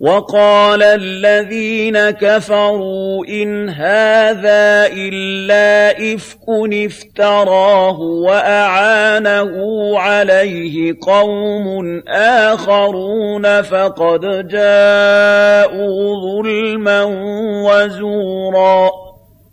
وَقَالَ الَّذِينَ كَفَرُوا إِنْ هَٰذَا إِلَّا إِفْكٌ افْتَرَاهُ وَأَعَانَهُ عَلَيْهِ قَوْمٌ آخَرُونَ فَقَدْ جَاءُوا ظُلْمًا وَزُورًا